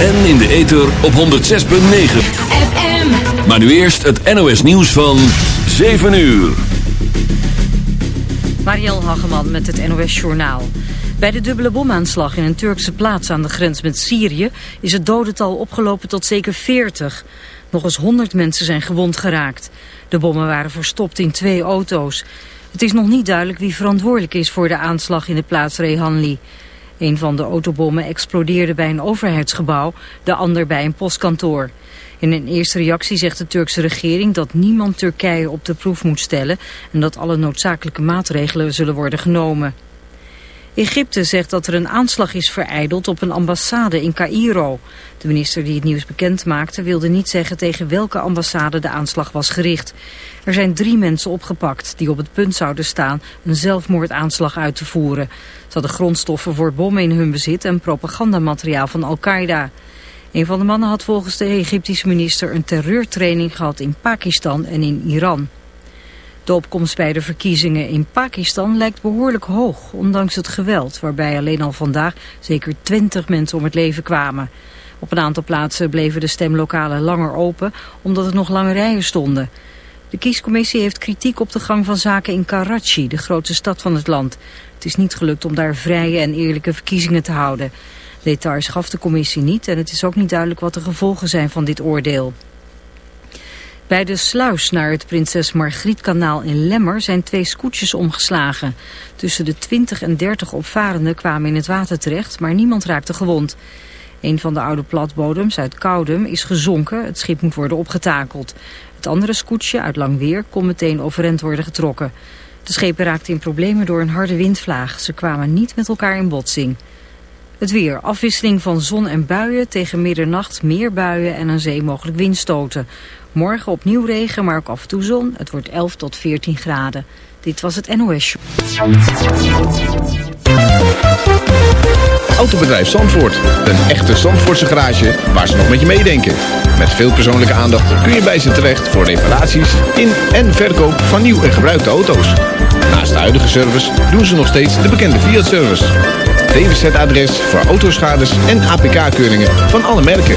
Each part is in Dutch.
En in de ether op 106.9. FM. Maar nu eerst het NOS nieuws van 7 uur. Marielle Hageman met het NOS Journaal. Bij de dubbele bomaanslag in een Turkse plaats aan de grens met Syrië... is het dodental opgelopen tot zeker 40. Nog eens 100 mensen zijn gewond geraakt. De bommen waren verstopt in twee auto's. Het is nog niet duidelijk wie verantwoordelijk is voor de aanslag in de plaats Rehanli. Een van de autobommen explodeerde bij een overheidsgebouw, de ander bij een postkantoor. In een eerste reactie zegt de Turkse regering dat niemand Turkije op de proef moet stellen en dat alle noodzakelijke maatregelen zullen worden genomen. Egypte zegt dat er een aanslag is vereideld op een ambassade in Cairo. De minister die het nieuws bekend maakte wilde niet zeggen tegen welke ambassade de aanslag was gericht. Er zijn drie mensen opgepakt die op het punt zouden staan een zelfmoordaanslag uit te voeren. Ze hadden grondstoffen voor bommen in hun bezit en propagandamateriaal van Al-Qaeda. Een van de mannen had volgens de Egyptische minister een terreurtraining gehad in Pakistan en in Iran. De opkomst bij de verkiezingen in Pakistan lijkt behoorlijk hoog, ondanks het geweld, waarbij alleen al vandaag zeker 20 mensen om het leven kwamen. Op een aantal plaatsen bleven de stemlokalen langer open, omdat er nog lange rijen stonden. De kiescommissie heeft kritiek op de gang van zaken in Karachi, de grootste stad van het land. Het is niet gelukt om daar vrije en eerlijke verkiezingen te houden. Details gaf de commissie niet en het is ook niet duidelijk wat de gevolgen zijn van dit oordeel. Bij de sluis naar het Prinses Margrietkanaal in Lemmer zijn twee scootjes omgeslagen. Tussen de 20 en 30 opvarenden kwamen in het water terecht, maar niemand raakte gewond. Een van de oude platbodems uit Koudem is gezonken, het schip moet worden opgetakeld. Het andere scootje uit Langweer kon meteen overend worden getrokken. De schepen raakten in problemen door een harde windvlaag. Ze kwamen niet met elkaar in botsing. Het weer. Afwisseling van zon en buien. Tegen middernacht meer buien en een zee mogelijk windstoten. Morgen opnieuw regen, maar ook af en toe zon. Het wordt 11 tot 14 graden. Dit was het NOS. Autobedrijf Zandvoort. Een echte Zandvoortse garage waar ze nog met je meedenken. Met veel persoonlijke aandacht kun je bij ze terecht voor reparaties in en verkoop van nieuw en gebruikte auto's. Naast de huidige service doen ze nog steeds de bekende Fiat-service. DWZ-adres voor autoschades en APK-keuringen van alle merken.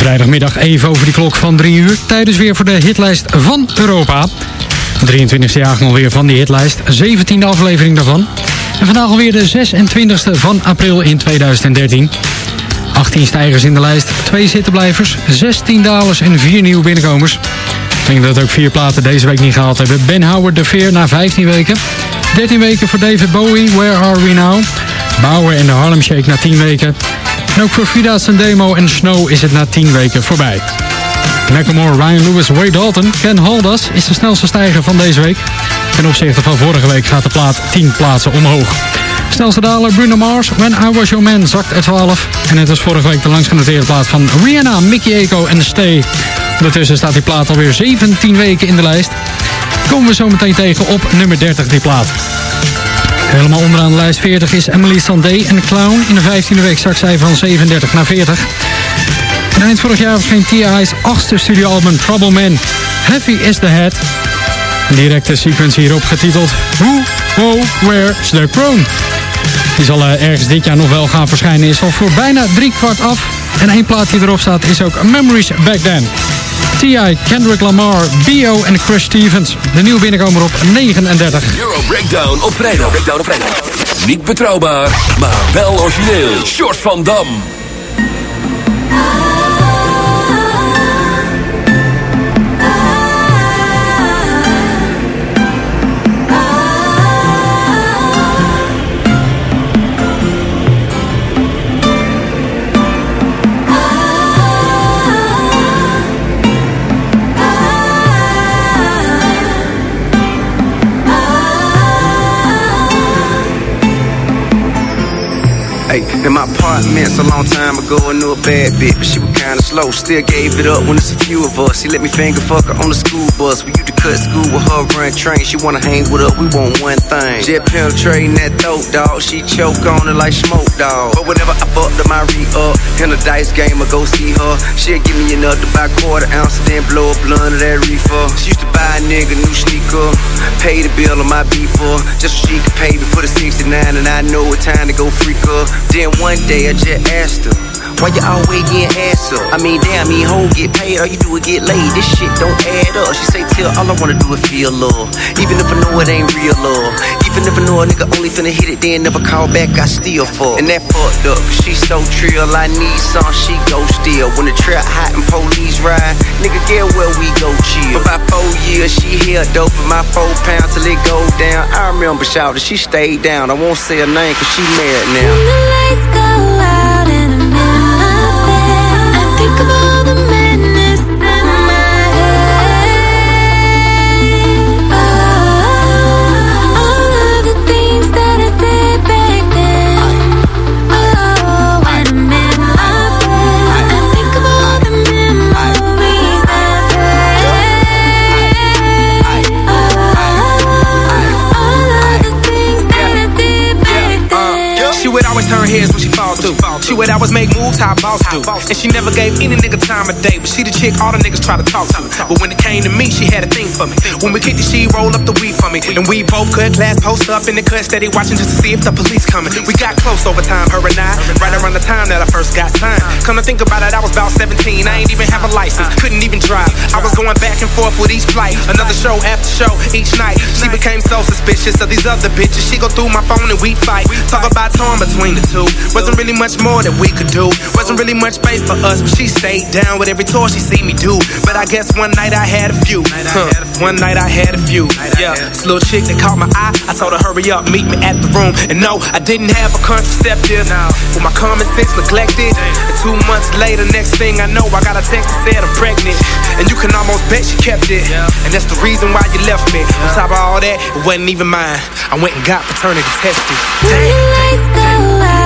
Vrijdagmiddag even over die klok van 3 uur. Tijdens weer voor de hitlijst van Europa. 23e jaar alweer van die hitlijst. 17e aflevering daarvan. En vandaag alweer de 26e van april in 2013. 18 stijgers in de lijst, 2 zittenblijvers, 16 dalers en 4 nieuwe binnenkomers. Ik denk dat ook vier platen deze week niet gehaald hebben. Ben Howard de Veer na 15 weken. 13 weken voor David Bowie, Where Are We Now? Bauer en de Harlem Shake na 10 weken. En ook voor Frida Demo en Snow is het na 10 weken voorbij. Macklemore, Ryan Lewis, Wade Dalton, Ken Haldas is de snelste stijger van deze week. Ten opzichte van vorige week gaat de plaat 10 plaatsen omhoog. Snelste daler Bruno Mars, When I Was Your Man, zakt er 12. En het was vorige week de langst genoteerde plaat van Rihanna, Mickey Eko en Stay. Ondertussen staat die plaat alweer 17 weken in de lijst. Komen we zo meteen tegen op nummer 30 die plaat. Helemaal onderaan de lijst 40 is Emily Sandé en Clown. In de 15e week zak zij van 37 naar 40. En eind vorig jaar verscheen T.I.'s achtste studioalbum Trouble Man. Heavy is the Head. Een directe sequence hierop getiteld Who, Wo, Where's the Crown. Die zal uh, ergens dit jaar nog wel gaan verschijnen. Is al voor bijna drie kwart af. En één plaat die erop staat is ook Memories Back Then. T.I., Kendrick Lamar, B.O. en Chris Stevens. De nieuwe binnenkomer op 39. Euro Breakdown op vrijdag. Breakdown op vrijdag. Niet betrouwbaar, maar wel origineel. Short van Dam. Ago, I a bad bitch, but she was kinda slow. Still gave it up when it's a few of us. She let me finger fuck her on the school bus. We used to cut school with her, run train. She wanna hang with us, we want one thing. Jet penetrating that throat, dog. She choke on it like smoke, dog. But whenever I fucked her, my re up. In a dice game, I go see her. She'll give me enough to buy quarter ounce, then blow a blunt of that reefer. She used to buy a nigga new sneaker, pay the bill on my beeper, just so she could pay me for the 69, and I know it's time to go freak her. Then one day I just asked her, why you always getting ass up? I mean, damn, me hoe get paid, all you do is get laid. This shit don't add up. She say, till all I wanna do is feel love. Even if I know it ain't real love. Even if I know a nigga only finna hit it, then never call back, I still fuck. And that fucked up, she so trill, I need some, she go still. When the trap hot and police ride, nigga, get where we go chill. For about four years, she held dope in my four pounds till it go down. I remember shouting, she stayed down. I won't say her name, cause she married now. what Always make moves how boss do. And she never gave any nigga time of day. But she the chick all the niggas try to talk to. But when it came to me, she had a thing for me. When we kicked it, she roll up the weed for me. And we both cut class, post up in the cut, steady watching just to see if the police coming. We got close over time, her and I. Right around the time that I first got signed. Come to think about it, I was about 17. I ain't even have a license, couldn't even drive. I was going back and forth with each flight. Another show after show each night. She became so suspicious of these other bitches. She go through my phone and we fight. Talk about torn between the two. Wasn't really much more that we could do. Wasn't really much space for us, but she stayed down with every tour she see me do. But I guess one night I had a few. Huh. One night I had a few. Yeah, this little chick that caught my eye. I told her hurry up, meet me at the room. And no, I didn't have a contraceptive. With my common sense neglected. And two months later, next thing I know, I got a text that said I'm pregnant. And you can almost bet she kept it. And that's the reason why you left me. On top of all that, it wasn't even mine. I went and got paternity tested. When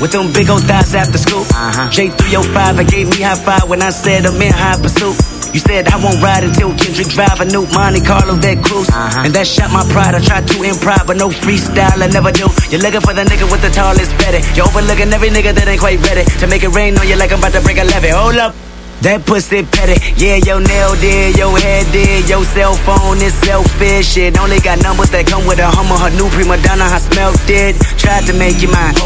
With them big old thighs after school? Uh-huh. J305, I gave me high five when I said I'm in high pursuit. You said I won't ride until Kendrick drive a new Monte Carlo that cruise. Uh-huh. And that shot my pride. I tried to improv, but no freestyle, I never do. You're looking for the nigga with the tallest fatty. You're overlooking every nigga that ain't quite ready. To make it rain on you like I'm about to break a levee. Hold up. That pussy petty, yeah, your nail did, your head did, your cell phone is selfish. Shit only got numbers that come with a Hummer, her new prima donna, I smelt it. Tried to make you mine,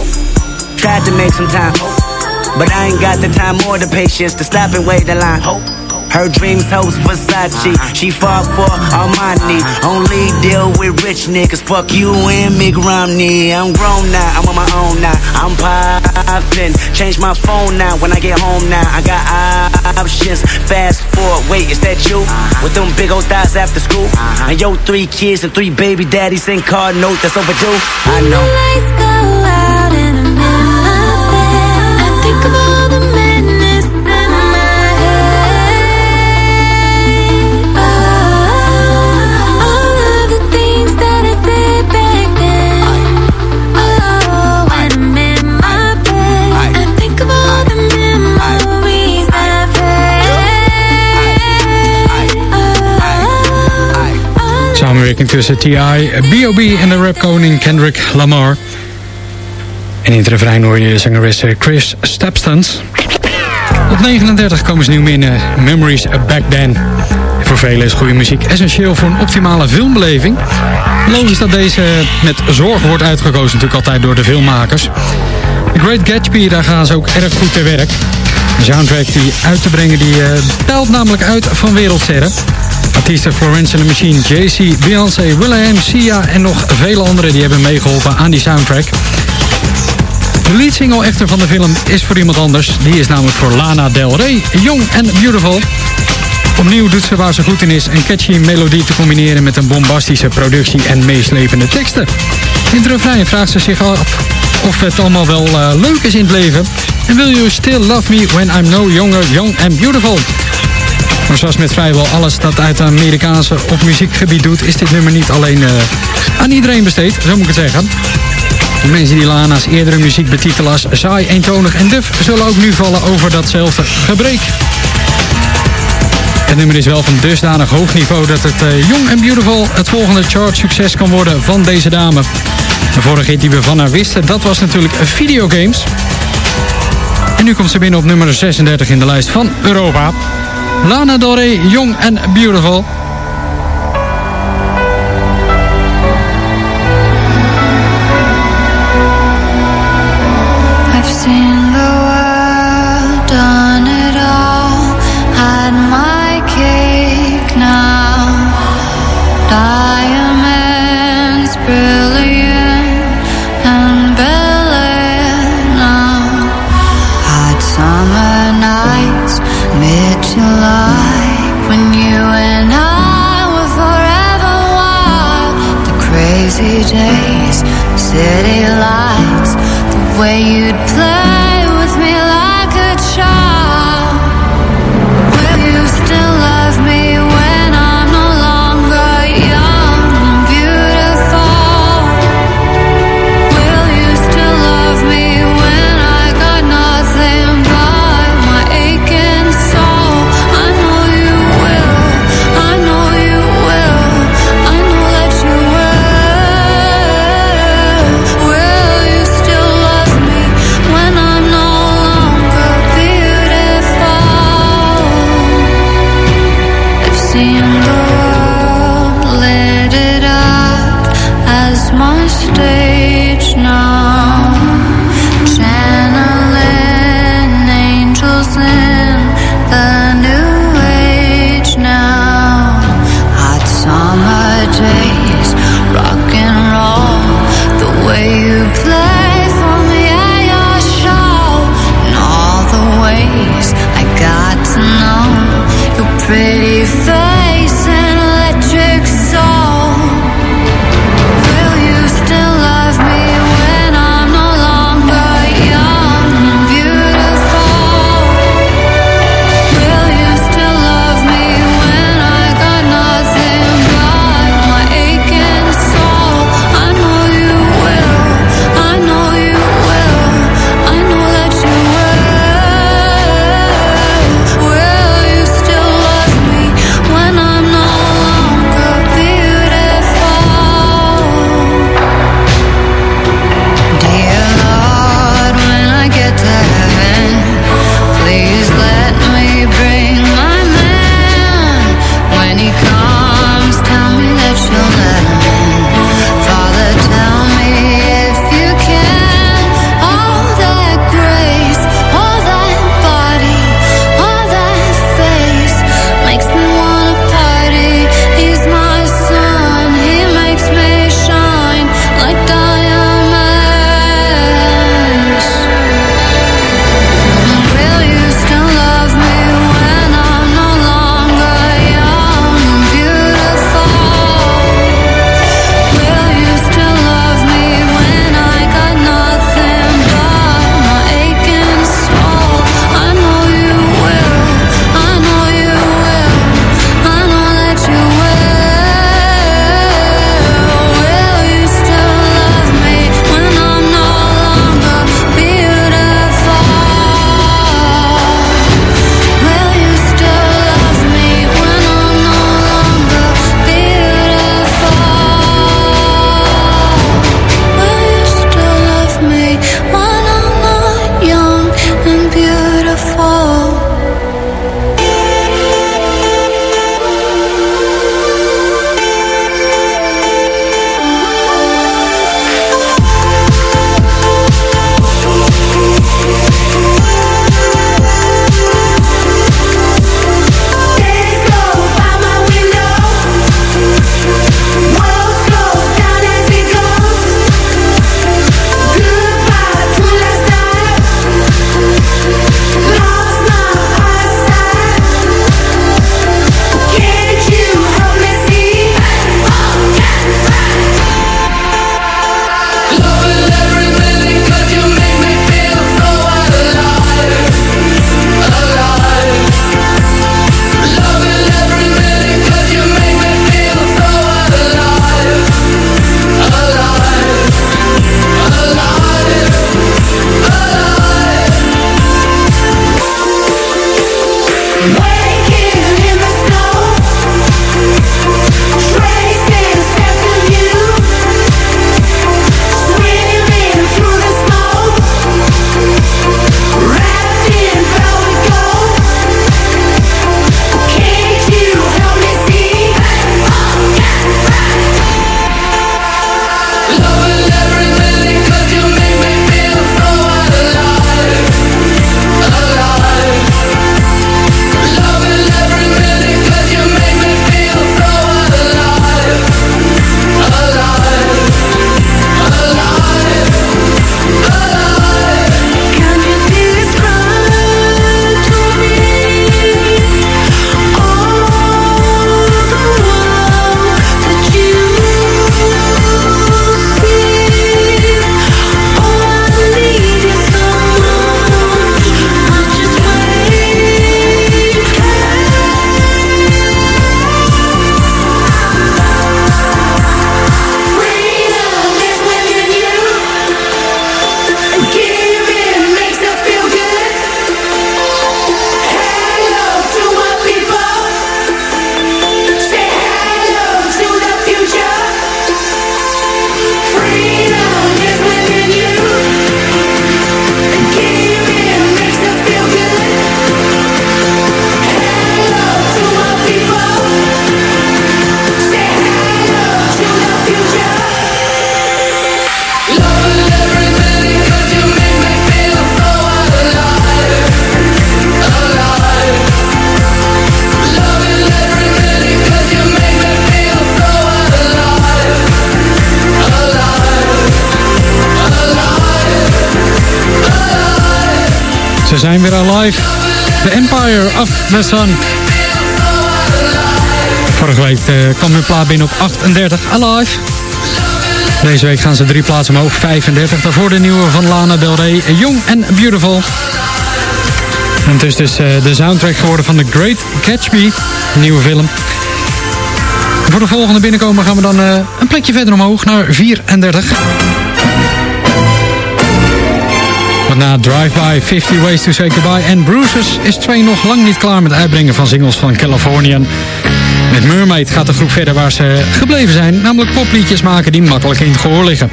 tried to make some time, but I ain't got the time or the patience to stop and wait the line. Her dreams host Versace. She fought for Armani. Only deal with rich niggas. Fuck you and Mick Romney. I'm grown now. I'm on my own now. I'm poppin'. Change my phone now when I get home now. I got options. Fast forward. Wait, is that you? With them big old thighs after school? And yo, three kids and three baby daddies and card note that's overdue. I know. Tussen T.I., B.O.B. en de rapkoning Kendrick Lamar. En in het refrein hoor je de zangeres eh, Chris Stapstons. Op 39 komen ze nieuw binnen Memories Back Then. En voor velen is goede muziek essentieel voor een optimale filmbeleving. Logisch dat deze met zorg wordt uitgekozen natuurlijk altijd door de filmmakers. The Great Gatsby, daar gaan ze ook erg goed te werk. De soundtrack die uit te brengen, die eh, telt namelijk uit van wereldsterren. Artiesten Florence and the Machine, Jay-Z, Beyoncé, Will.i.am, Sia en nog vele anderen die hebben meegeholpen aan die soundtrack. De leadsingle echter van de film is voor iemand anders. Die is namelijk voor Lana Del Rey, Young and Beautiful. Opnieuw doet ze waar ze goed in is een catchy melodie te combineren met een bombastische productie en meeslepende teksten. In het vraagt ze zich af of het allemaal wel eh, leuk is in het leven. En will you still love me when I'm no younger, young and beautiful? Maar zoals met vrijwel alles dat uit de Amerikaanse op muziekgebied doet... is dit nummer niet alleen eh, aan iedereen besteed, zo moet ik het zeggen. De mensen die Lana's eerdere muziek betitelen als saai, eentonig en duf... zullen ook nu vallen over datzelfde gebrek. Het nummer is wel van dusdanig hoog niveau dat het uh, Young and Beautiful het volgende chart succes kan worden van deze dame. De vorige hit die we van haar wisten, dat was natuurlijk videogames. En nu komt ze binnen op nummer 36 in de lijst van Europa. Lana Del Rey, Young and Beautiful. Let it up as my stay Vorige week uh, kwam hun plaat binnen op 38, Alive. Deze week gaan ze drie plaatsen omhoog, 35. Daarvoor de nieuwe van Lana Del Rey, Young and Beautiful. En het is dus de soundtrack geworden van The Great Gatsby, een nieuwe film. Voor de volgende binnenkomen gaan we dan uh, een plekje verder omhoog naar 34. Want na Drive-By, 50 Ways to Say Goodbye en Bruises is twee nog lang niet klaar met uitbrengen van singles van Californian. Met Mermaid gaat de groep verder waar ze gebleven zijn, namelijk popliedjes maken die makkelijk in het gehoor liggen.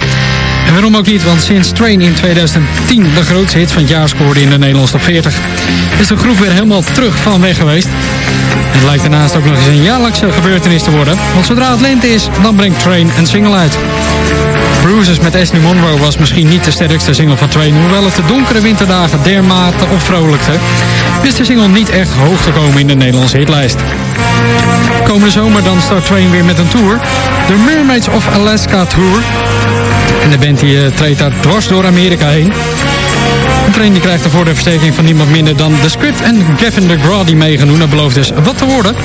En waarom ook niet, want sinds Train in 2010 de grootste hit van het jaar scoorde in de Nederlandse top 40, is de groep weer helemaal terug van weg geweest. Het lijkt daarnaast ook nog eens een jaarlijkse gebeurtenis te worden, want zodra het lente is, dan brengt Train een single uit. Bruises met Ashley Monroe was misschien niet de sterkste single van Train, hoewel het de donkere winterdagen dermate opvrolijkte, wist de single niet echt hoog te komen in de Nederlandse hitlijst. Komende zomer dan start Train weer met een tour, de Mermaids of Alaska Tour. En de band die uh, treedt daar dwars door Amerika heen. De train die krijgt ervoor de versterking van niemand minder dan The Script en Gavin DeGraw die meegenomen. Dat belooft dus wat te worden.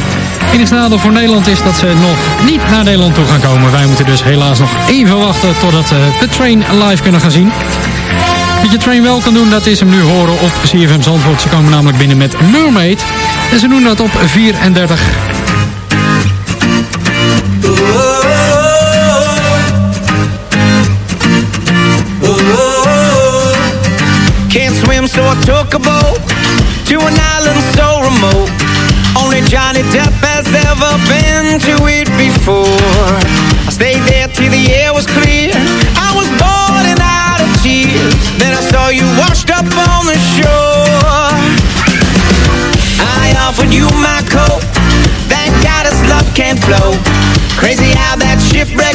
Enig nadeel voor Nederland is dat ze nog niet naar Nederland toe gaan komen. Wij moeten dus helaas nog even wachten totdat we de train live kunnen gaan zien. Wat je train wel kan doen, dat is hem nu horen op CFM Zandvoort. Ze komen namelijk binnen met Mermaid. En ze doen dat op 34. Can't swim, so I a boat to an island so remote. Only Johnny Depp has ever been to it before. I stayed there till the air was clear. I was boiling out of tears. Then I saw you washed up on the shore. I offered you my coat. Thank God his love can't flow. Crazy how that shipwreck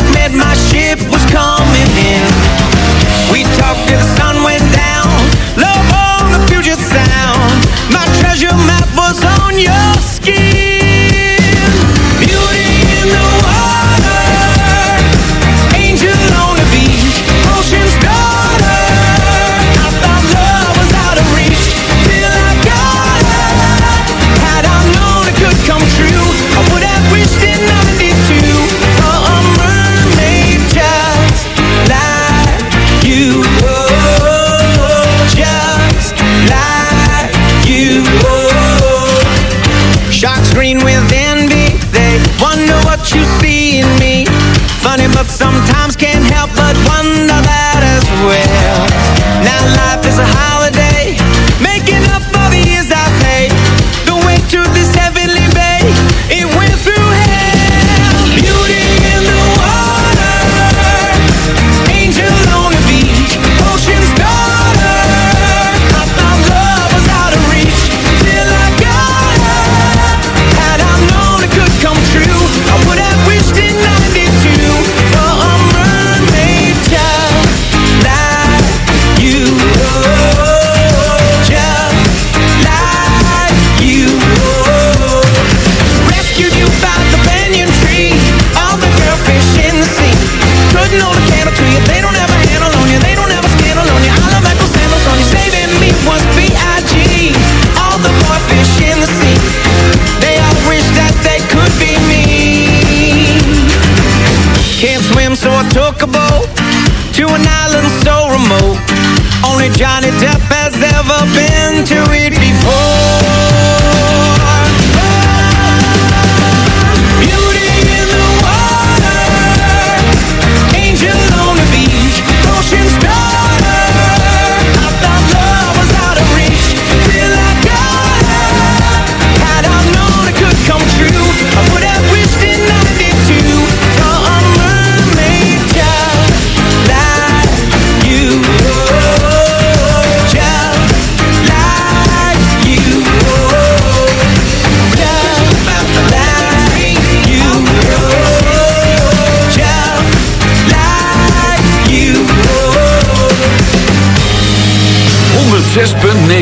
Johnny Depp has ever been to it before.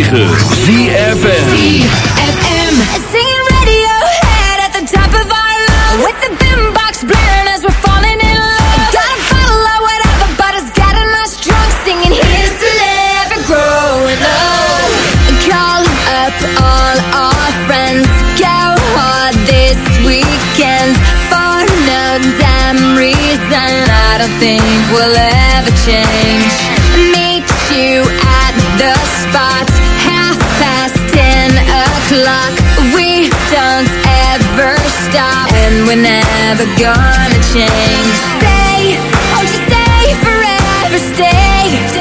106.9 ZFN we're never gonna change. Stay, oh, won't you stay forever? Stay,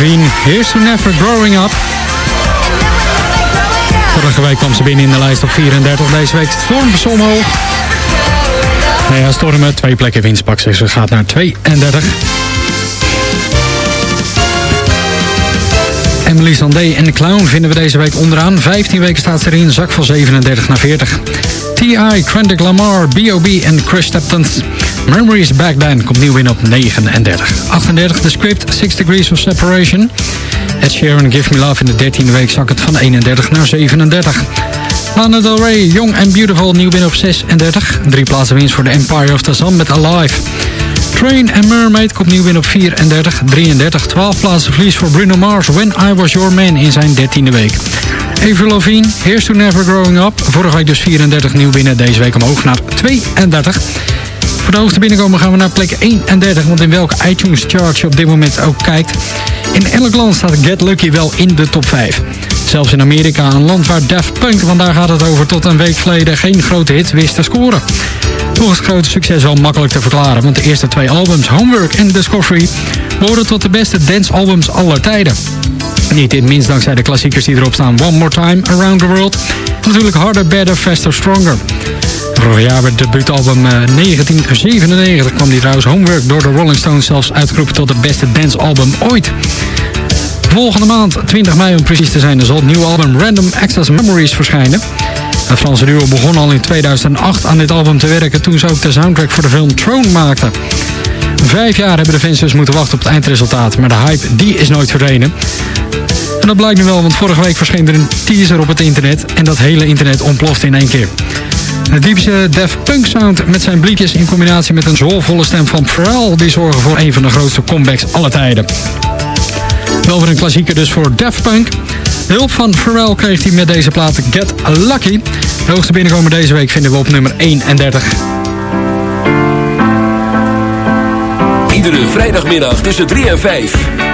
Lavigne, Here's to Never Growing Up. Vorige week kwam ze binnen in de lijst op 34. Deze week storm omhoog. Nou ja, stormen, twee plekken winst ze. Ze gaat naar 32. Emily Sandé en de Clown vinden we deze week onderaan. 15 weken staat ze erin, zak van 37 naar 40. T.I., Kendrick Lamar, B.O.B. en Chris Staptons. Memories Back Then komt nieuw in op 39. 38, The Script, 6 Degrees of Separation. Ed Sheeran, Give Me Love in de 13e week zak het van 31 naar 37. Lana Del Rey, Young and Beautiful, nieuw binnen op 36. Drie plaatsen winst voor de Empire of the Sun met Alive. Train and Mermaid komt nieuw binnen op 34. 33, 12 plaatsen verlies voor Bruno Mars, When I Was Your Man in zijn 13e week. Avril Lavigne, Here's to Never Growing Up. Vorige week dus 34 nieuw binnen, deze week omhoog naar 32. Voor de hoogste binnenkomen gaan we naar plek 31. Want in welke iTunes chart je op dit moment ook kijkt. In elk land staat Get Lucky wel in de top 5. Zelfs in Amerika, een land waar Daft Punk, want daar gaat het over, tot een week geleden geen grote hit wist te scoren. Het grote succes wel makkelijk te verklaren, want de eerste twee albums, Homework en Discovery, behoren tot de beste dancealbums aller tijden. Niet in minst dankzij de klassiekers die erop staan One More Time, Around the World. Natuurlijk Harder, Better, Faster, Stronger. Vorig jaar werd het debuutalbum eh, 1997 kwam die trouwens Homework door de Rolling Stones zelfs uitgeroepen tot het beste dancealbum ooit. Volgende maand, 20 mei om precies te zijn, zal het nieuwe album Random Access Memories verschijnen. Het Franse duo begon al in 2008 aan dit album te werken toen ze ook de soundtrack voor de film Throne maakten. Vijf jaar hebben de fans dus moeten wachten op het eindresultaat, maar de hype die is nooit verdwenen. En dat blijkt nu wel, want vorige week verscheen er een teaser op het internet en dat hele internet ontplofte in één keer. Het diepste Def Punk sound met zijn bliepjes in combinatie met een zoolvolle stem van Pharrell... die zorgen voor een van de grootste comebacks alle tijden. Wel weer een klassieker dus voor Def Punk. De hulp van Pharrell kreeg hij met deze plaat Get Lucky. De hoogste binnenkomen deze week vinden we op nummer 31. Iedere vrijdagmiddag tussen 3 en 5.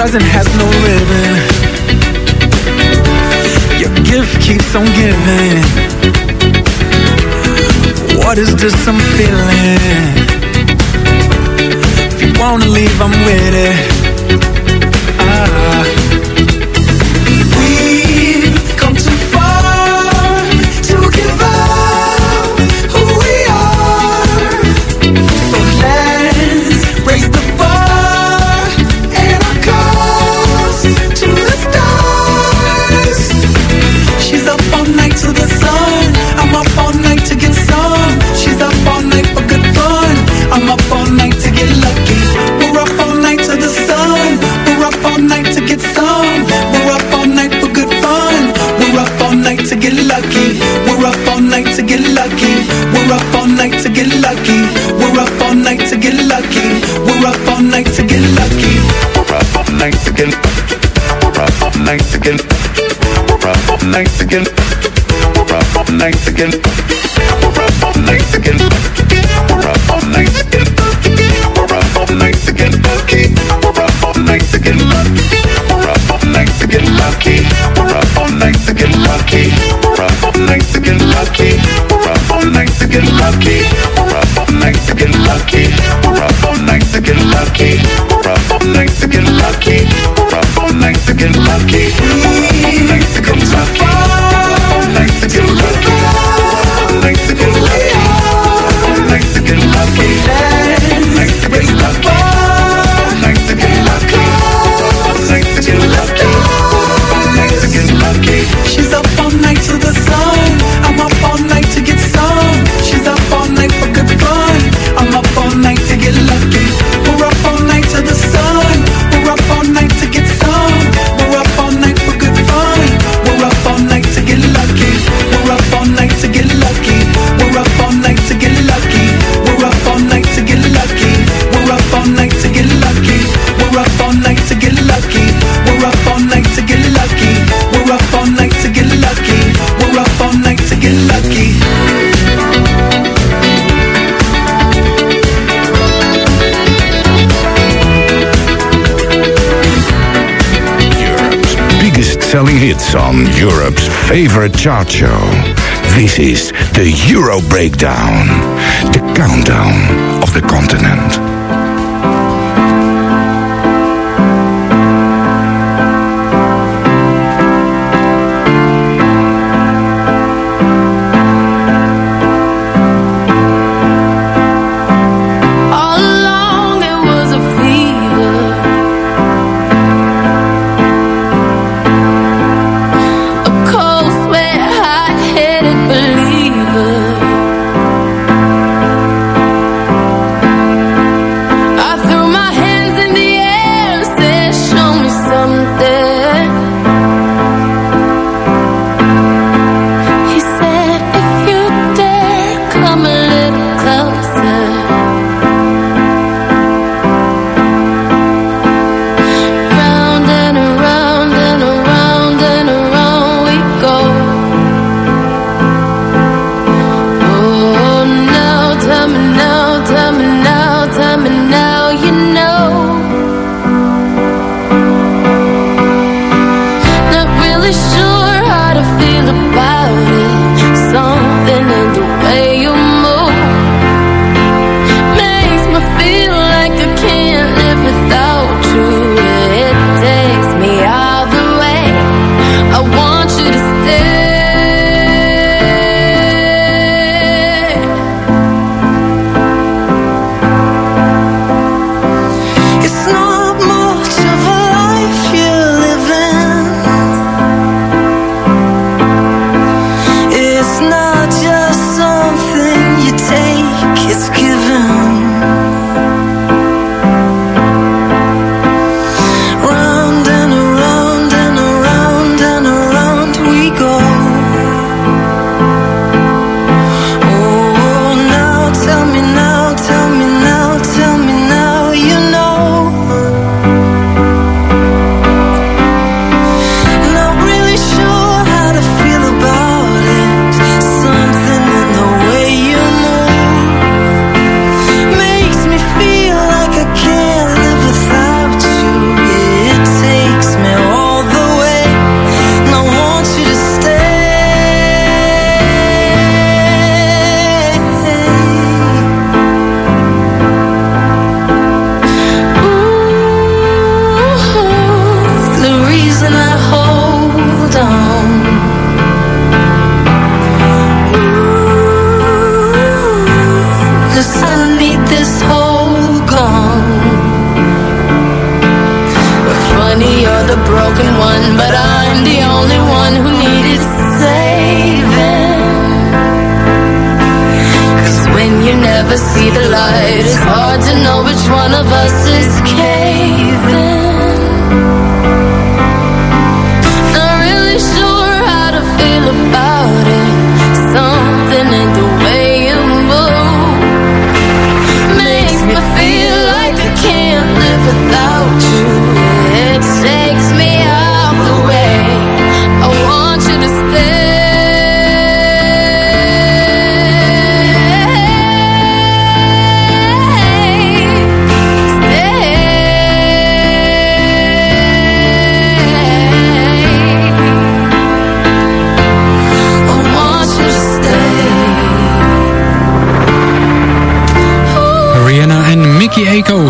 present has no ribbon. Your gift keeps on giving. What is this? I'm favorite chart show. This is the Euro Breakdown, the countdown of the continent.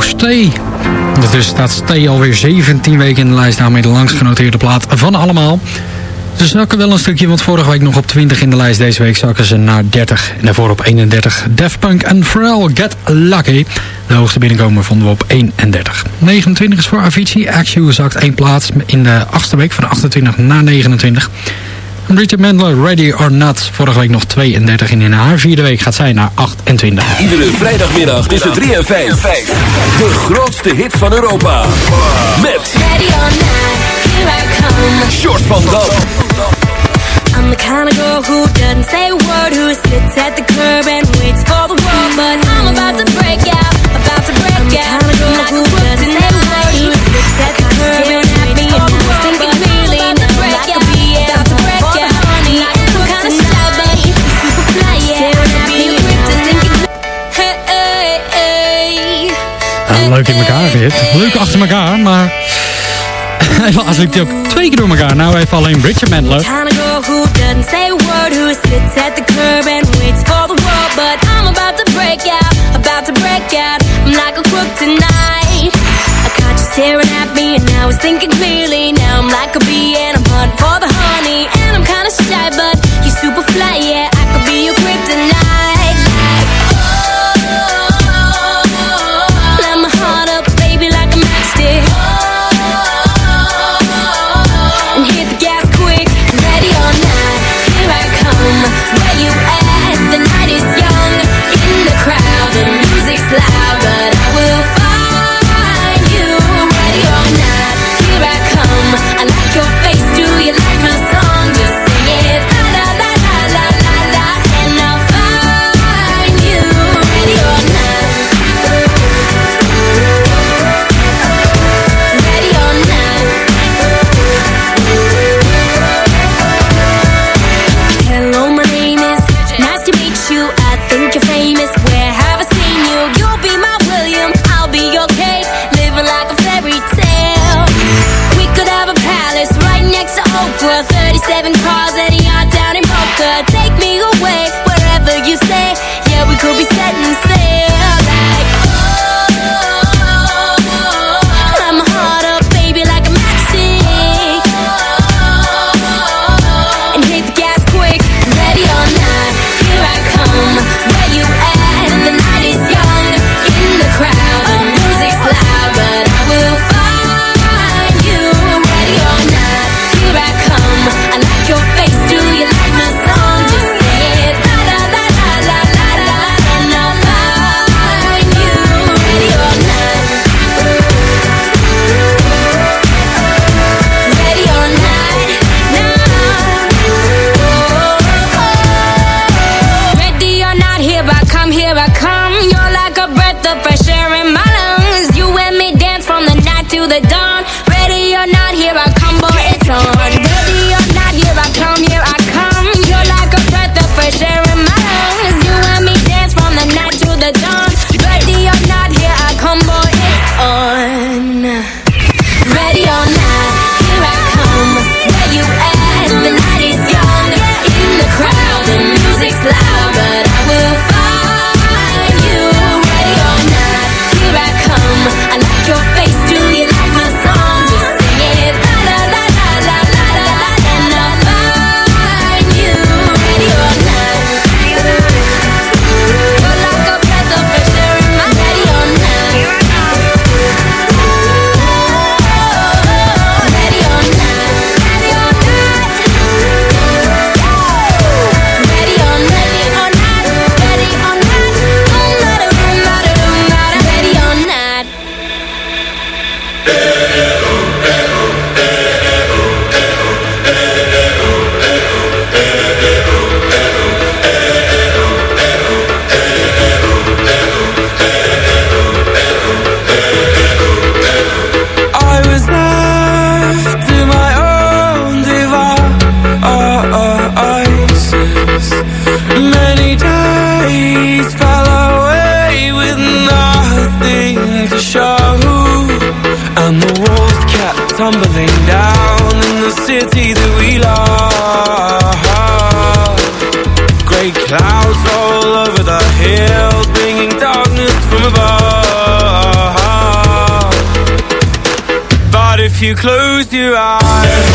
stay Dus Ondertussen staat Stee alweer 17 weken in de lijst. Daarmee de langst genoteerde plaat van allemaal. Ze zakken wel een stukje, want vorige week nog op 20 in de lijst. Deze week zakken ze naar 30. En daarvoor op 31 Def Punk en Pharrell Get Lucky. De hoogste binnenkomen vonden we op 31. 29 is voor Avicii. Action zakt één plaats in de achtste week van 28 naar 29. Richard Mandler, Ready or Not. Vorige week nog 32 in in haar vierde week gaat zij naar 28. Iedere vrijdagmiddag tussen 3 en 5. De grootste hit van Europa. Met Ready or Not, Short van Dam. I'm the kind of girl who doesn't say a word Who sits at the curb and waits for the world But I'm about to break out, about to break out leuk achter elkaar, maar helaas liep hij ook twee keer door elkaar. Nou even alleen Richard Mandler. Staring at me and now I was thinking clearly Now I'm like a bee and I'm hunting for the the city that we love. Great clouds all over the hills, bringing darkness from above. But if you close your eyes,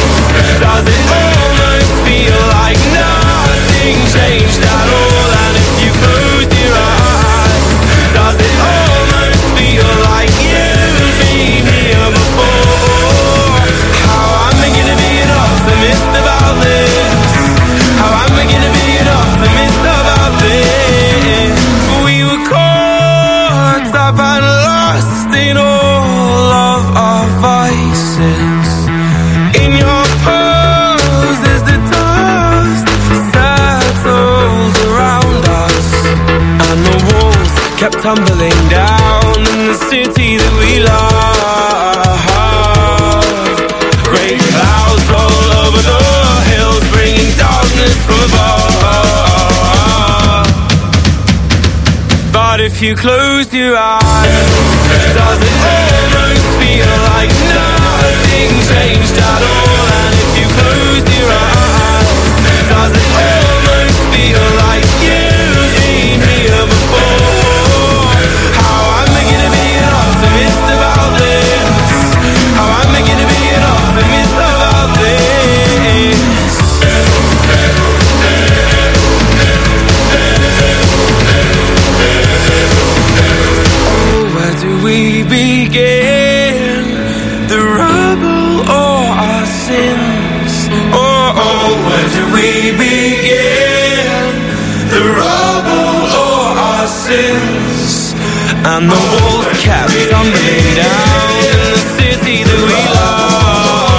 does it almost feel like nothing changed at all? And if you close your eyes, does it almost feel like you've been here before? Optimist about this? How am I gonna be an optimist about this? We were caught up and lost in all of our vices. In your pose as the dust settled around us, and the walls kept tumbling down in the city that we love. But if you close your eyes, does it almost feel like nothing changed at all? And if you close your eyes, does it almost feel like you've before? How am I gonna be an optimist about this? How am I gonna be an optimist about this? And the walls kept tumbling down in the city that we love.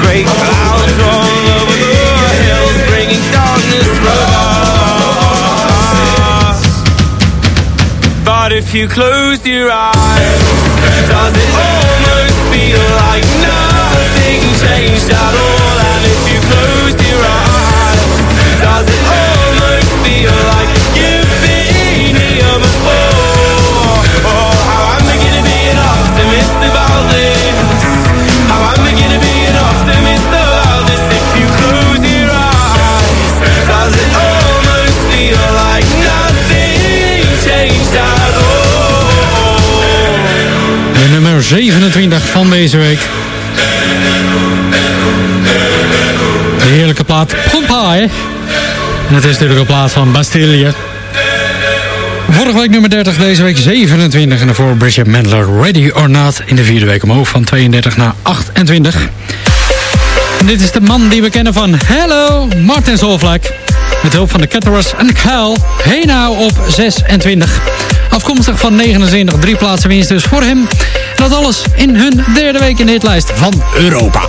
Great clouds roll over the hills, bringing darkness from us. But if you close your eyes, does it almost feel like nothing changed at all? And if you close your eyes, does it 27 van deze week. De heerlijke plaat Pompa, hè? En het is natuurlijk een plaat van Bastille. Vorige week nummer 30, deze week 27. En daarvoor Bridget Mendler, Ready or Not. In de vierde week omhoog van 32 naar 28. En dit is de man die we kennen van Hello, Martin Solvlek. Met hulp van de Caterers en Kyle. Hey nou op 26. Afkomstig van 29, drie plaatsen winst dus voor hem. En dat alles in hun derde week in de hitlijst van Europa.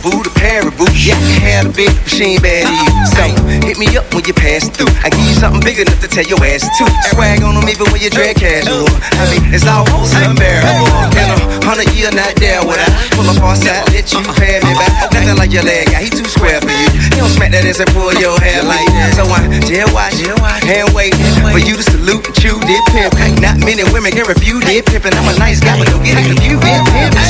Who the paraboo? Yeah, I had a big machine bad to you. So hit me up when you pass through. I give you something big enough to tell your ass to. Swag on them even when you drag casual. I mean, it's almost unbearable. In a hundred year, not there would I pull up on side, let you pay me back. Nothing like your leg guy, he too square for you. He don't smack that ass and pull your hair like that. So I jail watch, hand wait for you to salute and chew did pimp. Not many women can refuse did pimpin'. I'm a nice guy, but don't get confused. Did pimp.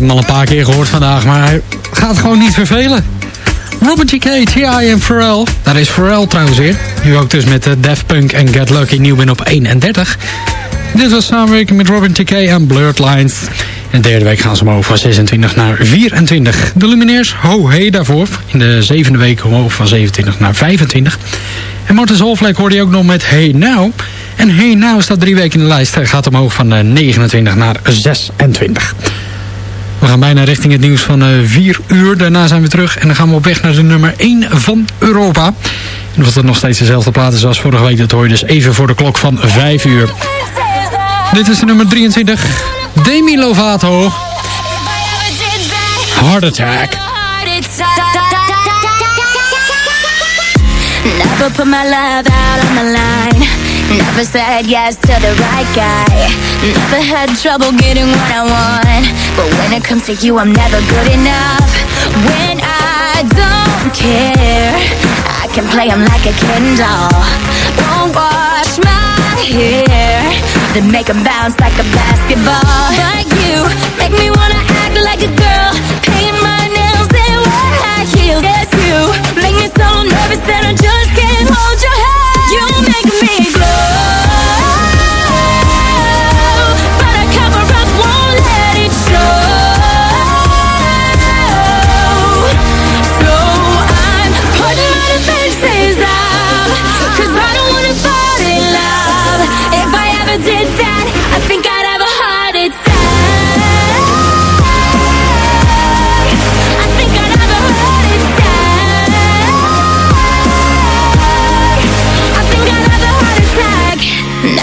heb hem al een paar keer gehoord vandaag, maar gaat gewoon niet vervelen. Robert G.K., T.I. en Pharrell. Daar is Pharrell trouwens weer. Nu ook dus met de Daft Punk en Get Lucky nieuw binnen op 31. Dit was samenwerking met Robin T.K. en Blurred Lines. En de derde week gaan ze omhoog van 26 naar 24. De Lumineers, ho hey daarvoor. In de zevende week omhoog van 27 naar 25. En Martin Zolvlek hoorde je ook nog met Hey Now. En Hey Now staat drie weken in de lijst. Hij gaat omhoog van eh, 29 naar 26. Gaan bijna richting het nieuws van 4 uur. Daarna zijn we terug en dan gaan we op weg naar de nummer 1 van Europa. En of het nog steeds dezelfde plaat is als vorige week, dat hoor je dus even voor de klok van 5 uur. Dit is de nummer 23. Demi Lovato. Heart Attack. Never put my love out on the line. Never said yes to the right guy. Never had trouble getting what I want. But when it comes to you, I'm never good enough. When I don't care, I can play him like a Ken doll. Won't wash my hair, then make him bounce like a basketball. But you make me wanna act like a girl, paint my nails and wear high heels. Yes, you make me so nervous that I just can't hold. You make me glow.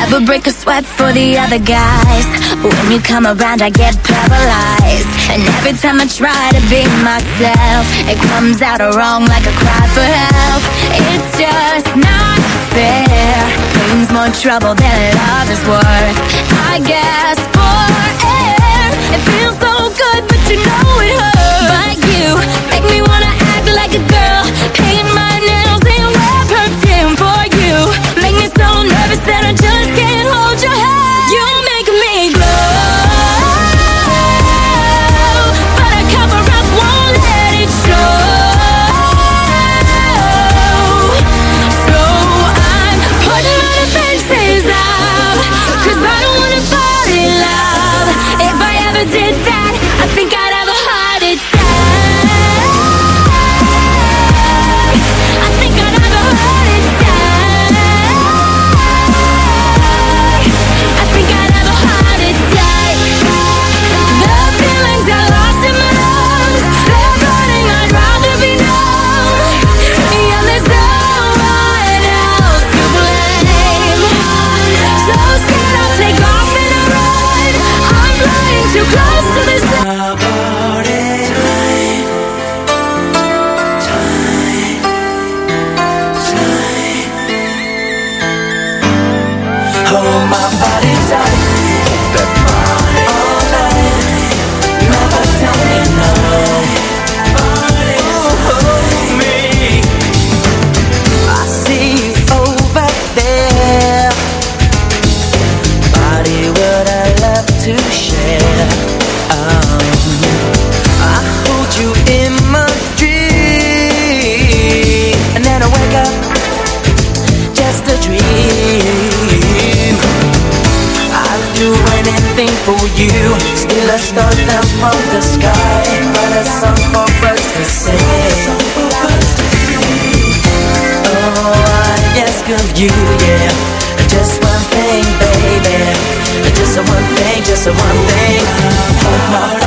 Never break a sweat for the other guys. When you come around, I get paralyzed. And every time I try to be myself, it comes out wrong like a cry for help. It's just not fair. Brings more trouble than love is worth. I guess for air, it feels so good, but you know it hurts. But you make me wanna act like a girl, you, still a star down from the sky, but a song for birds to sing. Oh, I ask of you, yeah, just one thing, baby, just one thing, just one thing. Hold my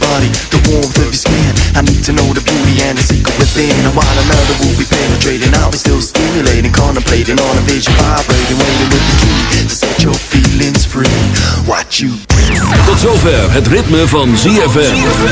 Your body, the warmth of your skin. I need to know the beauty and the secret within. And while another will be penetrating. I'll be still stimulating, contemplating on a vision Vibrating, waiting with the key To set your feelings free. Watch you Tot zover het ritme van ZFM.